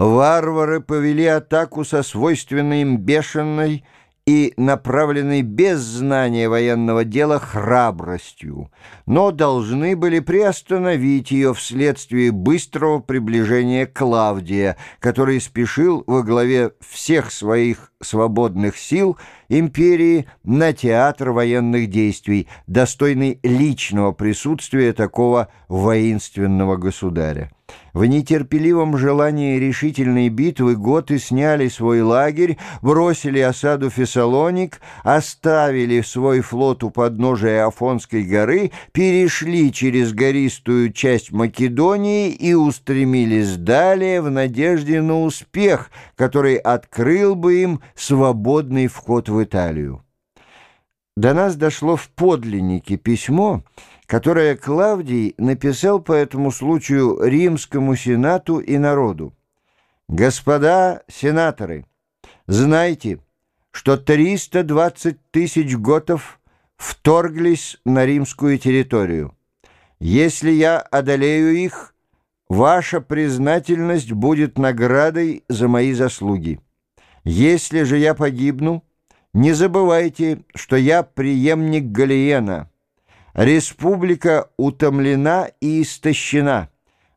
варвары повели атаку со свойственной им бешеной и направленной без знания военного дела храбростью, но должны были приостановить ее вследствие быстрого приближения Клавдия, который спешил во главе всех своих свободных сил империи на театр военных действий, достойный личного присутствия такого воинственного государя. В нетерпеливом желании решительной битвы готы сняли свой лагерь, бросили осаду Фессалоник, оставили свой флот у подножия Афонской горы, перешли через гористую часть Македонии и устремились далее в надежде на успех, который открыл бы им свободный вход в Италию. До нас дошло в подлиннике письмо, которое Клавдий написал по этому случаю римскому сенату и народу. «Господа сенаторы, знайте, что 320 тысяч готов вторглись на римскую территорию. Если я одолею их, ваша признательность будет наградой за мои заслуги. Если же я погибну, не забывайте, что я преемник Галиена» Республика утомлена и истощена.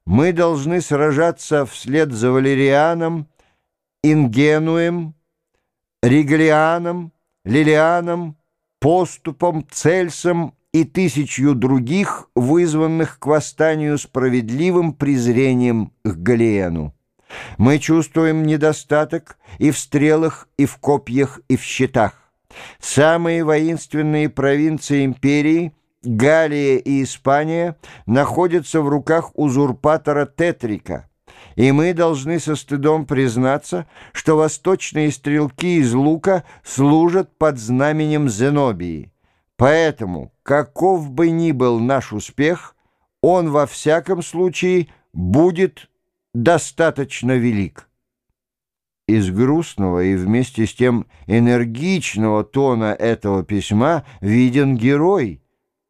Мы должны сражаться вслед за Валерианом, Ингенуем, Риглианом, Лилианом, Поступом, Цельсом и тысячью других, вызванных к восстанию справедливым презрением к Галиену. Мы чувствуем недостаток и в стрелах, и в копьях, и в щитах. Самые воинственные провинции империи — Галия и Испания находятся в руках узурпатора Тетрика, и мы должны со стыдом признаться, что восточные стрелки из лука служат под знаменем Зенобии. Поэтому, каков бы ни был наш успех, он во всяком случае будет достаточно велик. Из грустного и вместе с тем энергичного тона этого письма виден герой –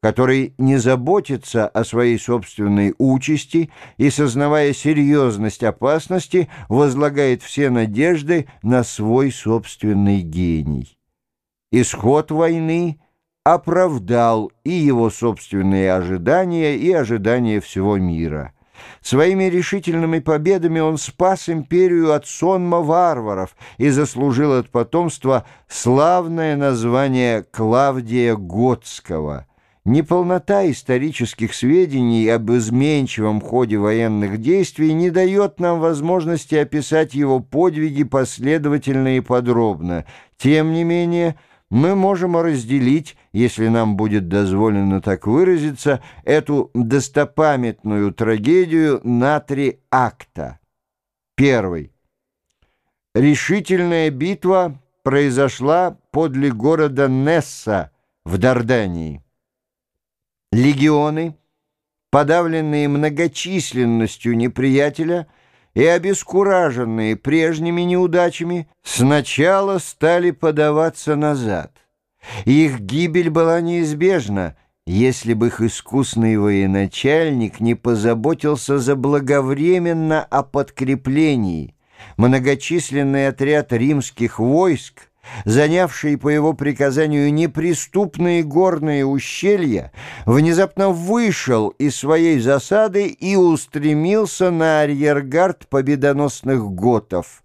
который не заботится о своей собственной участи и, сознавая серьезность опасности, возлагает все надежды на свой собственный гений. Исход войны оправдал и его собственные ожидания, и ожидания всего мира. Своими решительными победами он спас империю от сонма варваров и заслужил от потомства славное название Клавдия Готского – Неполнота исторических сведений об изменчивом ходе военных действий не дает нам возможности описать его подвиги последовательно и подробно. Тем не менее, мы можем разделить, если нам будет дозволено так выразиться, эту достопамятную трагедию на три акта. Первый. Решительная битва произошла подле города Несса в Дардании. Легионы, подавленные многочисленностью неприятеля и обескураженные прежними неудачами, сначала стали подаваться назад. Их гибель была неизбежна, если бы их искусный военачальник не позаботился заблаговременно о подкреплении. Многочисленный отряд римских войск — занявший по его приказанию неприступные горные ущелья, внезапно вышел из своей засады и устремился на арьергард победоносных готов.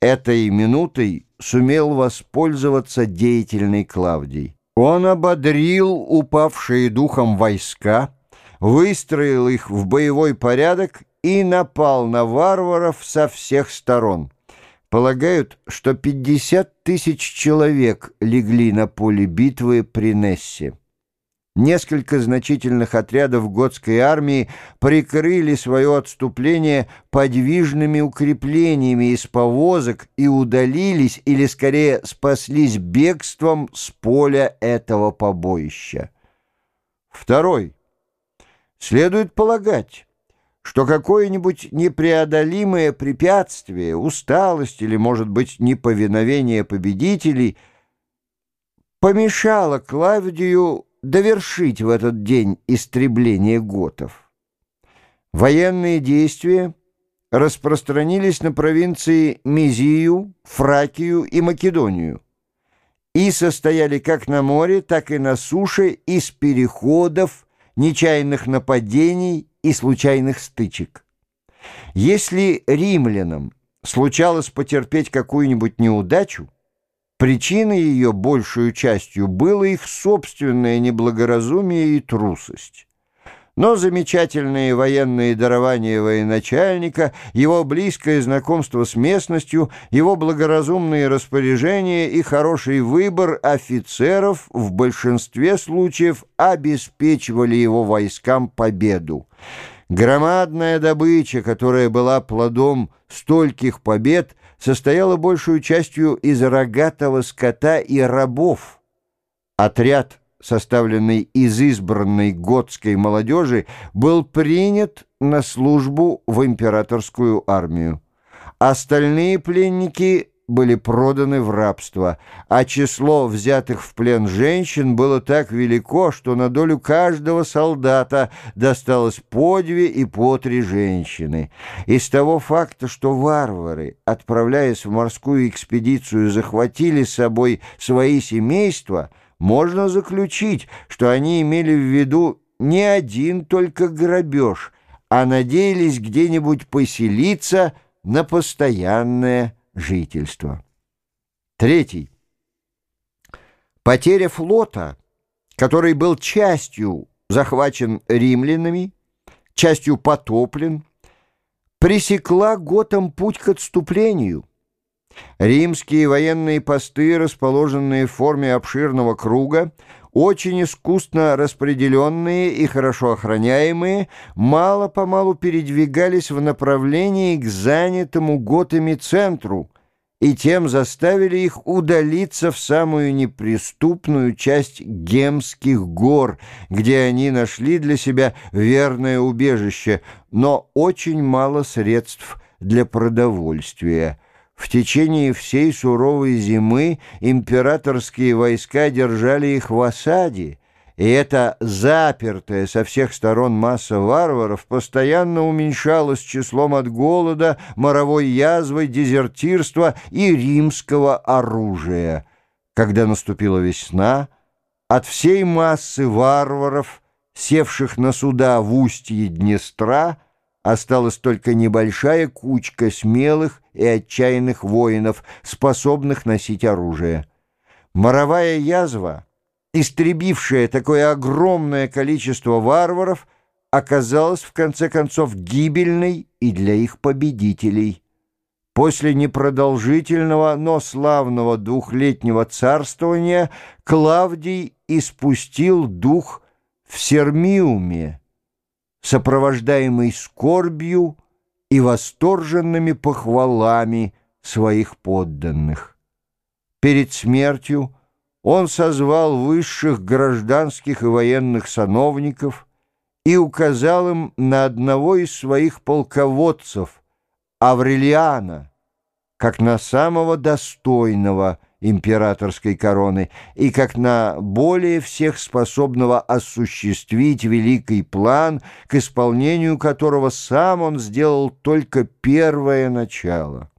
Этой минутой сумел воспользоваться деятельный Клавдий. Он ободрил упавшие духом войска, выстроил их в боевой порядок и напал на варваров со всех сторон. Полагают, что 50 тысяч человек легли на поле битвы при Нессе. Несколько значительных отрядов готской армии прикрыли свое отступление подвижными укреплениями из повозок и удалились, или скорее спаслись бегством с поля этого побоища. Второй. Следует полагать, что какое-нибудь непреодолимое препятствие, усталость или, может быть, неповиновение победителей помешало Клавдию довершить в этот день истребление готов. Военные действия распространились на провинции Мизию, Фракию и Македонию и состояли как на море, так и на суше из переходов, нечаянных нападений и случайных стычек. Если римлянам случалось потерпеть какую-нибудь неудачу, причиной ее большую частью было их собственное неблагоразумие и трусость. Но замечательные военные дарования военачальника, его близкое знакомство с местностью, его благоразумные распоряжения и хороший выбор офицеров в большинстве случаев обеспечивали его войскам победу. Громадная добыча, которая была плодом стольких побед, состояла большую частью из рогатого скота и рабов. Отряд составленный из избранной готской молодежи, был принят на службу в императорскую армию. Остальные пленники были проданы в рабство, а число взятых в плен женщин было так велико, что на долю каждого солдата досталось по две и по три женщины. Из того факта, что варвары, отправляясь в морскую экспедицию, захватили с собой свои семейства – можно заключить, что они имели в виду не один только грабеж, а надеялись где-нибудь поселиться на постоянное жительство. Третий. Потеря флота, который был частью захвачен римлянами, частью потоплен, пресекла Готам путь к отступлению – Римские военные посты, расположенные в форме обширного круга, очень искусно распределенные и хорошо охраняемые, мало-помалу передвигались в направлении к занятому готами центру и тем заставили их удалиться в самую неприступную часть Гемских гор, где они нашли для себя верное убежище, но очень мало средств для продовольствия. В течение всей суровой зимы императорские войска держали их в осаде, и эта запертая со всех сторон масса варваров постоянно уменьшалась числом от голода, моровой язвы, дезертирства и римского оружия. Когда наступила весна, от всей массы варваров, севших на суда в устье Днестра, Осталась только небольшая кучка смелых и отчаянных воинов, способных носить оружие. Моровая язва, истребившая такое огромное количество варваров, оказалась в конце концов гибельной и для их победителей. После непродолжительного, но славного двухлетнего царствования Клавдий испустил дух в Сермиуме, сопровождаемый скорбью и восторженными похвалами своих подданных. Перед смертью он созвал высших гражданских и военных сановников и указал им на одного из своих полководцев, Аврелиана, как на самого достойного императорской короны и как на более всех способного осуществить великий план, к исполнению которого сам он сделал только первое начало.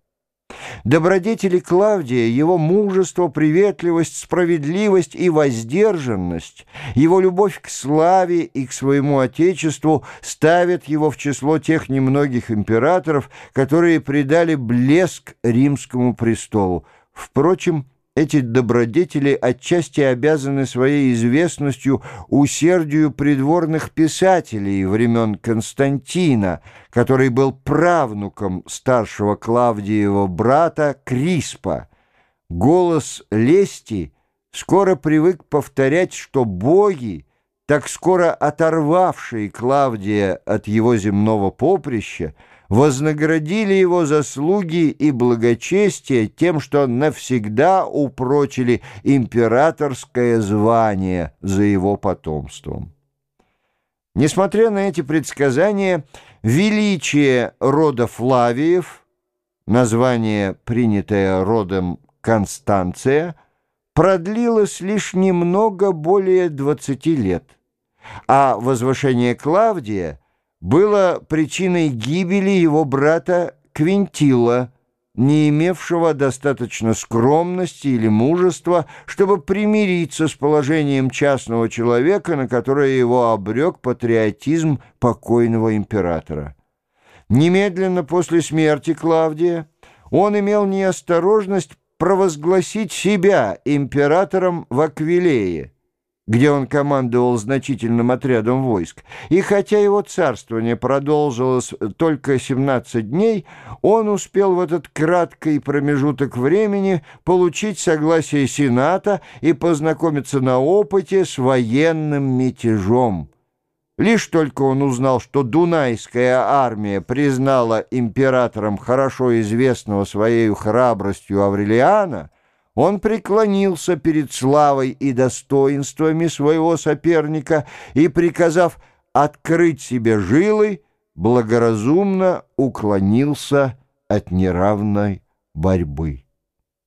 Добродетели Клавдия, его мужество, приветливость, справедливость и воздержанность, его любовь к славе и к своему отечеству ставят его в число тех немногих императоров, которые придали блеск римскому престолу. Впрочем, эти добродетели отчасти обязаны своей известностью усердию придворных писателей времен Константина, который был правнуком старшего Клавдиева брата Криспа. Голос лести скоро привык повторять, что боги, так скоро оторвавшие Клавдия от его земного поприща, вознаградили его заслуги и благочестие тем, что навсегда упрочили императорское звание за его потомством. Несмотря на эти предсказания, величие рода Флавиев, название, принятое родом Констанция, продлилось лишь немного более 20 лет, а возвышение Клавдия – было причиной гибели его брата Квинтила, не имевшего достаточно скромности или мужества, чтобы примириться с положением частного человека, на которое его обрек патриотизм покойного императора. Немедленно после смерти Клавдия он имел неосторожность провозгласить себя императором в Аквилее, где он командовал значительным отрядом войск. И хотя его царствование продолжилось только 17 дней, он успел в этот краткий промежуток времени получить согласие Сената и познакомиться на опыте с военным мятежом. Лишь только он узнал, что Дунайская армия признала императором хорошо известного своей храбростью Аврелиана, он преклонился перед славой и достоинствами своего соперника и, приказав открыть себе жилы, благоразумно уклонился от неравной борьбы.